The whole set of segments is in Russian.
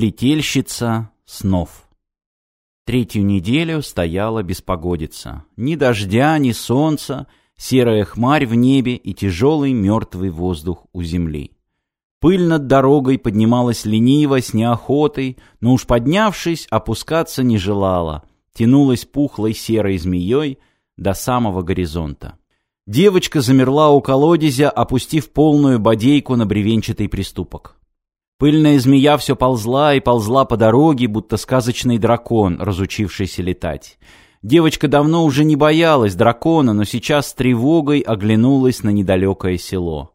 Плетельщица снов. Третью неделю стояла беспогодица. Ни дождя, ни солнца, серая хмарь в небе и тяжелый мертвый воздух у земли. Пыль над дорогой поднималась лениво, с неохотой, но уж поднявшись, опускаться не желала, тянулась пухлой серой змеей до самого горизонта. Девочка замерла у колодезя, опустив полную бодейку на бревенчатый приступок. Пыльная змея все ползла и ползла по дороге, будто сказочный дракон, разучившийся летать. Девочка давно уже не боялась дракона, но сейчас с тревогой оглянулась на недалекое село.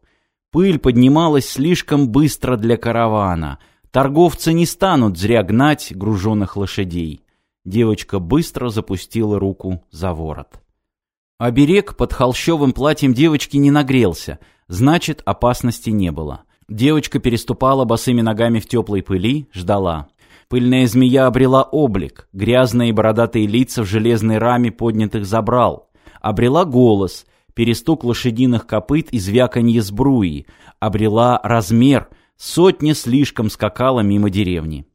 Пыль поднималась слишком быстро для каравана. Торговцы не станут зря гнать груженных лошадей. Девочка быстро запустила руку за ворот. Оберег под холщовым платьем девочки не нагрелся, значит, опасности не было. Девочка переступала босыми ногами в теплой пыли, ждала. Пыльная змея обрела облик, грязные бородатые лица в железной раме поднятых забрал. Обрела голос, перестук лошадиных копыт и звяканье сбруи. Обрела размер, сотня слишком скакала мимо деревни.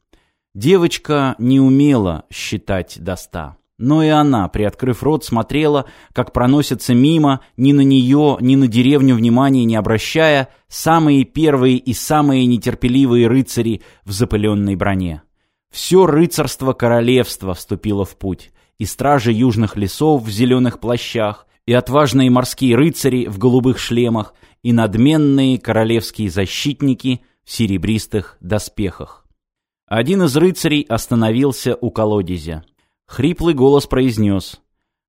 Девочка не умела считать до ста. Но и она, приоткрыв рот, смотрела, как проносятся мимо, ни на нее, ни на деревню внимания не обращая, самые первые и самые нетерпеливые рыцари в запыленной броне. Все рыцарство королевства вступило в путь, и стражи южных лесов в зеленых плащах, и отважные морские рыцари в голубых шлемах, и надменные королевские защитники в серебристых доспехах. Один из рыцарей остановился у колодезя. Хриплый голос произнес.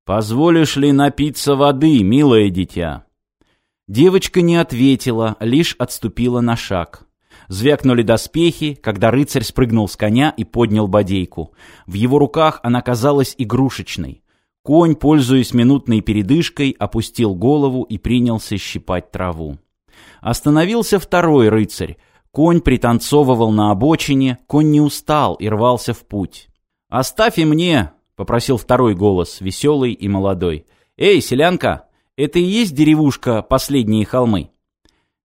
«Позволишь ли напиться воды, милое дитя?» Девочка не ответила, лишь отступила на шаг. Звякнули доспехи, когда рыцарь спрыгнул с коня и поднял бодейку. В его руках она казалась игрушечной. Конь, пользуясь минутной передышкой, опустил голову и принялся щипать траву. Остановился второй рыцарь. Конь пританцовывал на обочине, конь не устал и рвался в путь. «Оставь и мне!» — попросил второй голос, веселый и молодой. «Эй, селянка, это и есть деревушка «Последние холмы»?»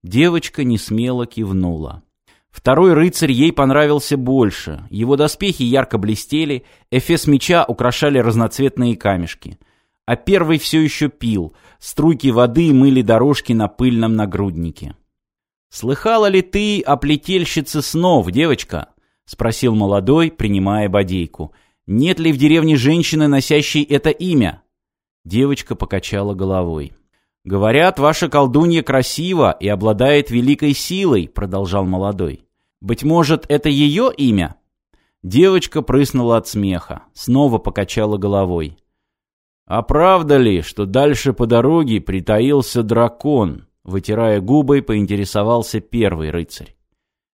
Девочка несмело кивнула. Второй рыцарь ей понравился больше. Его доспехи ярко блестели, эфес меча украшали разноцветные камешки. А первый все еще пил, струйки воды мыли дорожки на пыльном нагруднике. «Слыхала ли ты о плетельщице снов, девочка?» — спросил молодой, принимая бодейку. «Нет ли в деревне женщины, носящей это имя?» Девочка покачала головой. «Говорят, ваша колдунья красива и обладает великой силой», — продолжал молодой. «Быть может, это ее имя?» Девочка прыснула от смеха, снова покачала головой. «А правда ли, что дальше по дороге притаился дракон?» Вытирая губы, поинтересовался первый рыцарь.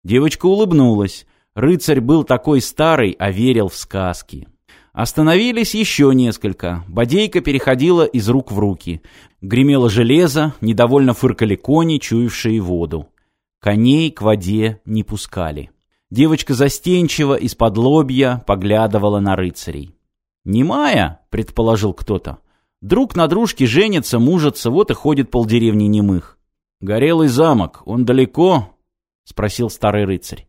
Девочка улыбнулась. Рыцарь был такой старый, а верил в сказки. Остановились еще несколько. Бодейка переходила из рук в руки. Гремело железо, недовольно фыркали кони, чуявшие воду. Коней к воде не пускали. Девочка застенчиво из-под лобья поглядывала на рыцарей. «Немая?» — предположил кто-то. «Друг на дружке женится, мужится, вот и ходит полдеревни немых». «Горелый замок, он далеко?» — спросил старый рыцарь.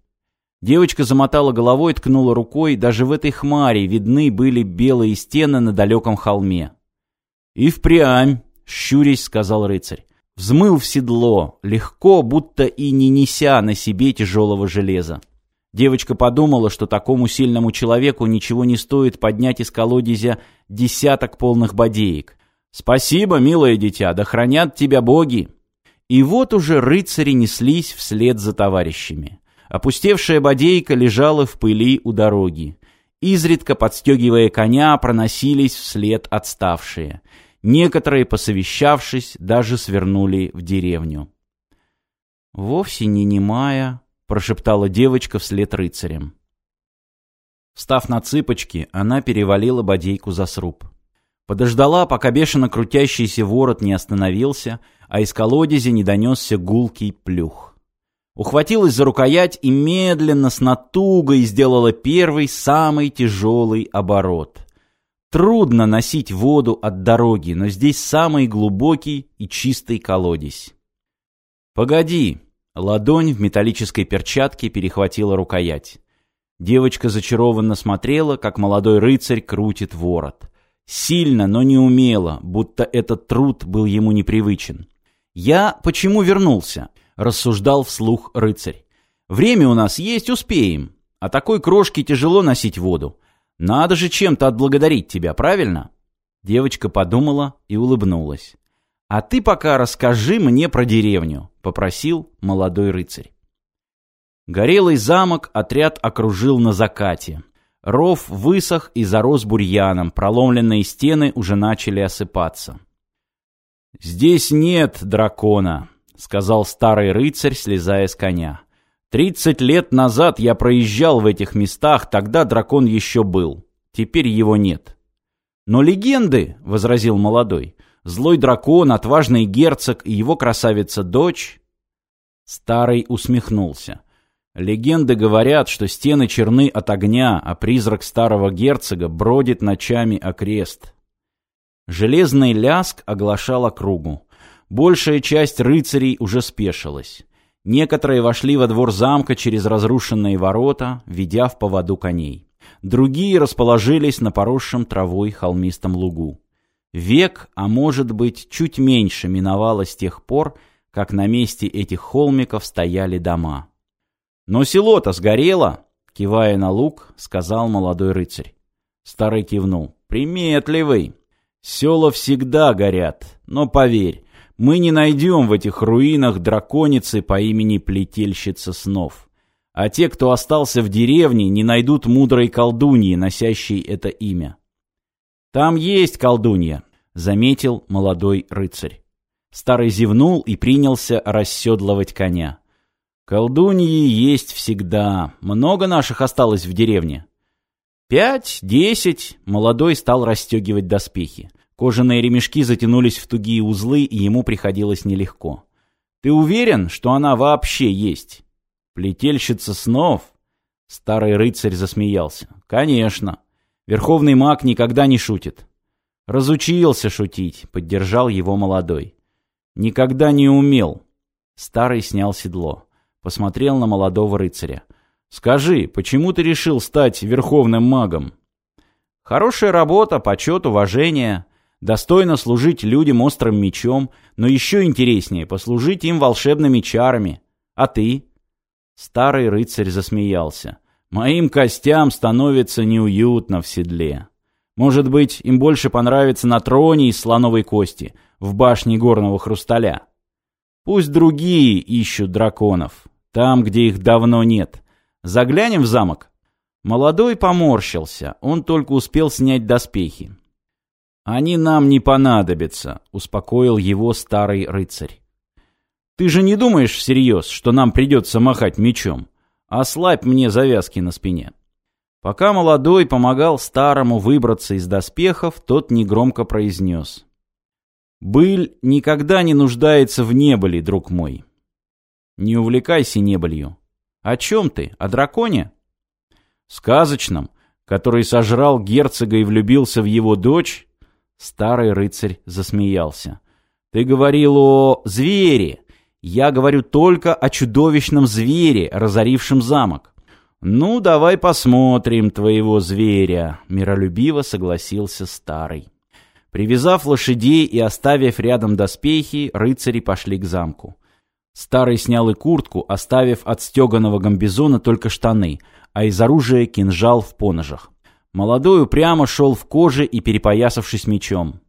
Девочка замотала головой, ткнула рукой, даже в этой хмаре видны были белые стены на далеком холме. «И впрямь», — щурясь, сказал рыцарь. Взмыл в седло, легко, будто и не неся на себе тяжелого железа. Девочка подумала, что такому сильному человеку ничего не стоит поднять из колодезя десяток полных бодеек. «Спасибо, милое дитя, да хранят тебя боги!» И вот уже рыцари неслись вслед за товарищами. Опустевшая бодейка лежала в пыли у дороги. Изредка, подстегивая коня, проносились вслед отставшие. Некоторые, посовещавшись, даже свернули в деревню. «Вовсе не немая», — прошептала девочка вслед рыцарям. Встав на цыпочки, она перевалила бодейку за сруб. Подождала, пока бешено крутящийся ворот не остановился, а из колодези не донесся гулкий плюх. Ухватилась за рукоять и медленно с натугой сделала первый, самый тяжелый оборот. Трудно носить воду от дороги, но здесь самый глубокий и чистый колодец. «Погоди!» — ладонь в металлической перчатке перехватила рукоять. Девочка зачарованно смотрела, как молодой рыцарь крутит ворот. Сильно, но не умело, будто этот труд был ему непривычен. «Я почему вернулся?» — рассуждал вслух рыцарь. «Время у нас есть, успеем. А такой крошке тяжело носить воду. Надо же чем-то отблагодарить тебя, правильно?» Девочка подумала и улыбнулась. «А ты пока расскажи мне про деревню», — попросил молодой рыцарь. Горелый замок отряд окружил на закате. Ров высох и зарос бурьяном, проломленные стены уже начали осыпаться. «Здесь нет дракона», — сказал старый рыцарь, слезая с коня. «Тридцать лет назад я проезжал в этих местах, тогда дракон еще был. Теперь его нет». «Но легенды», — возразил молодой, — «злой дракон, отважный герцог и его красавица-дочь...» Старый усмехнулся. Легенды говорят, что стены черны от огня, а призрак старого герцога бродит ночами окрест. Железный ляск оглашал округу. Большая часть рыцарей уже спешилась. Некоторые вошли во двор замка через разрушенные ворота, ведя в поводу коней. Другие расположились на поросшем травой холмистом лугу. Век, а может быть, чуть меньше миновало с тех пор, как на месте этих холмиков стояли дома. «Но село-то сгорело!» — кивая на луг, сказал молодой рыцарь. Старый кивнул. «Приметливый! Села всегда горят, но поверь, мы не найдем в этих руинах драконицы по имени Плетельщица снов. А те, кто остался в деревне, не найдут мудрой колдуньи, носящей это имя. «Там есть колдунья», — заметил молодой рыцарь. Старый зевнул и принялся расседлывать коня. Колдуньи есть всегда. Много наших осталось в деревне. Пять, десять. Молодой стал расстегивать доспехи. Кожаные ремешки затянулись в тугие узлы, и ему приходилось нелегко. Ты уверен, что она вообще есть? Плетельщица снов? Старый рыцарь засмеялся. Конечно. Верховный маг никогда не шутит. Разучился шутить, поддержал его молодой. Никогда не умел. Старый снял седло посмотрел на молодого рыцаря. «Скажи, почему ты решил стать верховным магом?» «Хорошая работа, почет, уважение. Достойно служить людям острым мечом, но еще интереснее послужить им волшебными чарами. А ты?» Старый рыцарь засмеялся. «Моим костям становится неуютно в седле. Может быть, им больше понравится на троне из слоновой кости, в башне горного хрусталя. Пусть другие ищут драконов, там, где их давно нет. Заглянем в замок?» Молодой поморщился, он только успел снять доспехи. «Они нам не понадобятся», — успокоил его старый рыцарь. «Ты же не думаешь всерьез, что нам придется махать мечом? Ослабь мне завязки на спине». Пока молодой помогал старому выбраться из доспехов, тот негромко произнес. «Быль никогда не нуждается в небыли, друг мой. Не увлекайся небылью. О чем ты? О драконе? Сказочном, который сожрал герцога и влюбился в его дочь? Старый рыцарь засмеялся. Ты говорил о звере. Я говорю только о чудовищном звере, разорившем замок. Ну, давай посмотрим твоего зверя, миролюбиво согласился старый. Привязав лошадей и оставив рядом доспехи, рыцари пошли к замку. Старый снял и куртку, оставив от стеганого гамбизона только штаны, а из оружия кинжал в поножах. Молодой упрямо шел в коже и перепоясавшись мечом.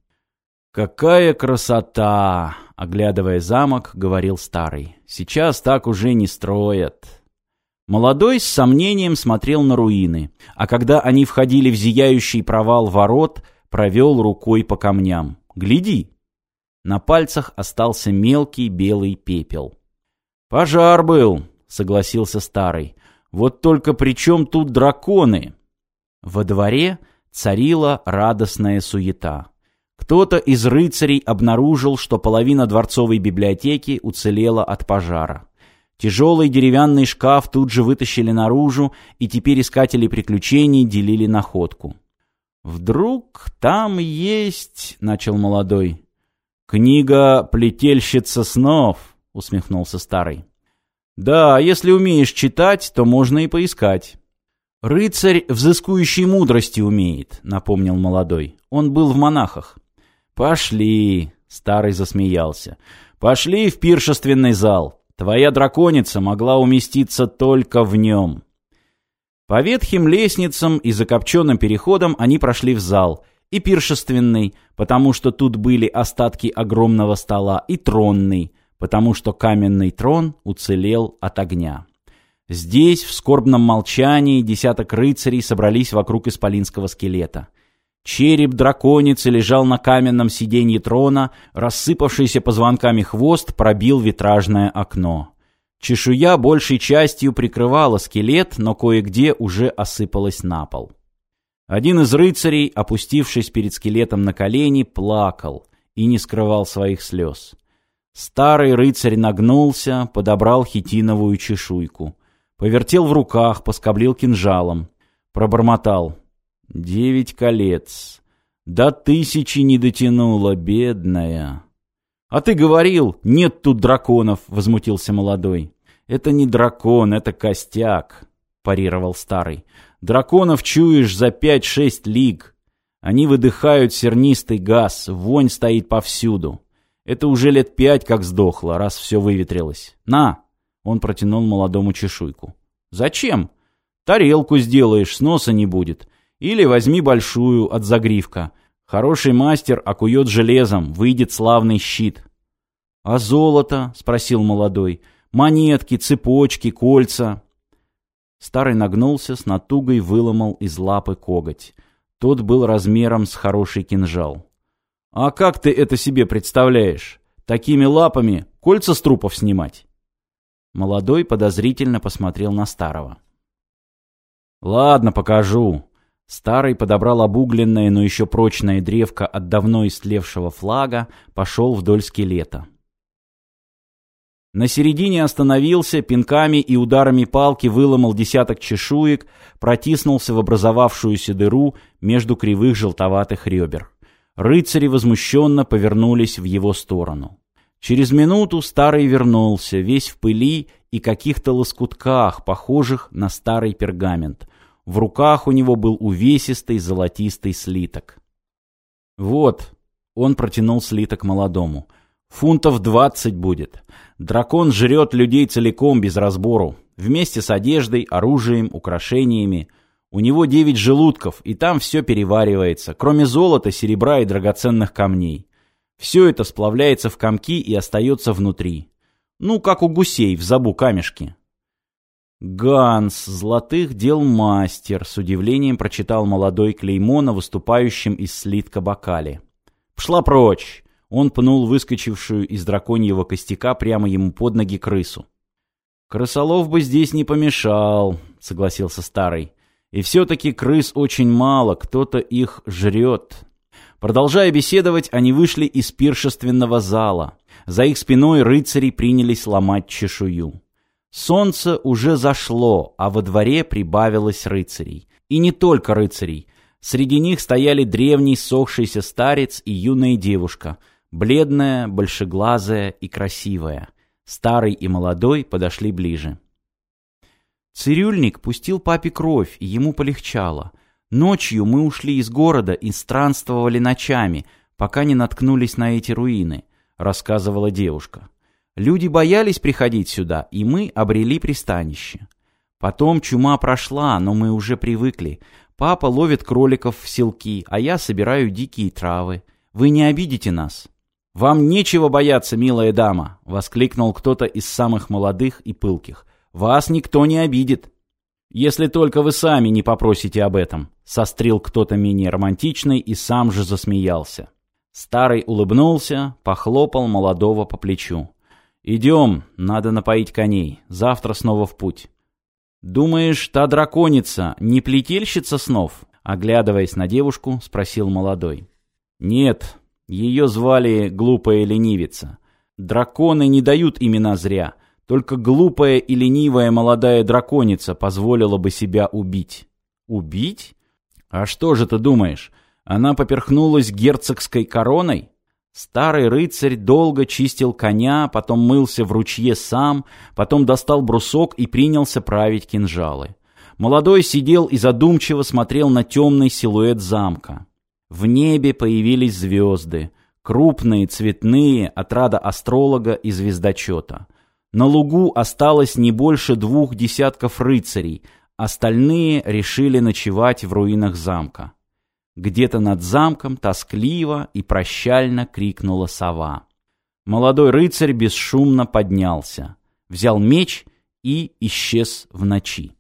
«Какая красота!» — оглядывая замок, говорил старый. «Сейчас так уже не строят». Молодой с сомнением смотрел на руины, а когда они входили в зияющий провал ворот, провел рукой по камням. «Гляди!» На пальцах остался мелкий белый пепел. «Пожар был», — согласился старый. «Вот только при чем тут драконы?» Во дворе царила радостная суета. Кто-то из рыцарей обнаружил, что половина дворцовой библиотеки уцелела от пожара. Тяжелый деревянный шкаф тут же вытащили наружу, и теперь искатели приключений делили находку. «Вдруг там есть...» — начал молодой. «Книга «Плетельщица снов», — усмехнулся старый. «Да, если умеешь читать, то можно и поискать». «Рыцарь взыскующей мудрости умеет», — напомнил молодой. «Он был в монахах». «Пошли», — старый засмеялся. «Пошли в пиршественный зал. Твоя драконица могла уместиться только в нем». По ветхим лестницам и закопченным переходам они прошли в зал, и пиршественный, потому что тут были остатки огромного стола, и тронный, потому что каменный трон уцелел от огня. Здесь, в скорбном молчании, десяток рыцарей собрались вокруг исполинского скелета. Череп драконицы лежал на каменном сиденье трона, рассыпавшийся позвонками хвост пробил витражное окно. Чешуя большей частью прикрывала скелет, но кое-где уже осыпалась на пол. Один из рыцарей, опустившись перед скелетом на колени, плакал и не скрывал своих слез. Старый рыцарь нагнулся, подобрал хитиновую чешуйку. Повертел в руках, поскоблил кинжалом. Пробормотал. «Девять колец. До тысячи не дотянула, бедная». «А ты говорил, нет тут драконов», — возмутился молодой. «Это не дракон, это костяк», — парировал старый. «Драконов чуешь за пять-шесть лиг. Они выдыхают сернистый газ, вонь стоит повсюду. Это уже лет пять как сдохло, раз все выветрилось. На!» Он протянул молодому чешуйку. «Зачем? Тарелку сделаешь, с носа не будет. Или возьми большую, от загривка. Хороший мастер окует железом, выйдет славный щит». «А золото?» — спросил молодой. «Монетки, цепочки, кольца». Старый нагнулся, с натугой выломал из лапы коготь. Тот был размером с хороший кинжал. «А как ты это себе представляешь? Такими лапами кольца с трупов снимать?» Молодой подозрительно посмотрел на старого. «Ладно, покажу». Старый подобрал обугленное, но еще прочное древко от давно истлевшего флага, пошел вдоль скелета. На середине остановился, пинками и ударами палки выломал десяток чешуек, протиснулся в образовавшуюся дыру между кривых желтоватых ребер. Рыцари возмущенно повернулись в его сторону. Через минуту старый вернулся, весь в пыли и каких-то лоскутках, похожих на старый пергамент. В руках у него был увесистый золотистый слиток. «Вот», — он протянул слиток молодому, — «фунтов двадцать будет. Дракон жрет людей целиком, без разбору, вместе с одеждой, оружием, украшениями. У него девять желудков, и там все переваривается, кроме золота, серебра и драгоценных камней. Все это сплавляется в комки и остается внутри. Ну, как у гусей в забу камешки. «Ганс, золотых дел мастер», — с удивлением прочитал молодой клеймо на выступающем из слитка бокале. «Пшла прочь!» — он пнул выскочившую из драконьего костяка прямо ему под ноги крысу. «Крысолов бы здесь не помешал», — согласился старый. «И все-таки крыс очень мало, кто-то их жрет». Продолжая беседовать, они вышли из пиршественного зала. За их спиной рыцари принялись ломать чешую. Солнце уже зашло, а во дворе прибавилось рыцарей. И не только рыцарей. Среди них стояли древний сохшийся старец и юная девушка, бледная, большеглазая и красивая. Старый и молодой подошли ближе. Цирюльник пустил папе кровь, и ему полегчало — Ночью мы ушли из города и странствовали ночами, пока не наткнулись на эти руины, рассказывала девушка. Люди боялись приходить сюда, и мы обрели пристанище. Потом чума прошла, но мы уже привыкли. Папа ловит кроликов в селки, а я собираю дикие травы. Вы не обидите нас. Вам нечего бояться, милая дама, воскликнул кто-то из самых молодых и пылких. Вас никто не обидит. «Если только вы сами не попросите об этом», — сострил кто-то менее романтичный и сам же засмеялся. Старый улыбнулся, похлопал молодого по плечу. «Идем, надо напоить коней, завтра снова в путь». «Думаешь, та драконица не плетельщица снов?» Оглядываясь на девушку, спросил молодой. «Нет, ее звали глупая ленивица. Драконы не дают имена зря. Только глупая и ленивая молодая драконица позволила бы себя убить. Убить? А что же ты думаешь? Она поперхнулась герцогской короной? Старый рыцарь долго чистил коня, потом мылся в ручье сам, потом достал брусок и принялся править кинжалы. Молодой сидел и задумчиво смотрел на темный силуэт замка. В небе появились звезды, крупные, цветные, отрада астролога и звездочета. На лугу осталось не больше двух десятков рыцарей, остальные решили ночевать в руинах замка. Где-то над замком тоскливо и прощально крикнула сова. Молодой рыцарь бесшумно поднялся, взял меч и исчез в ночи.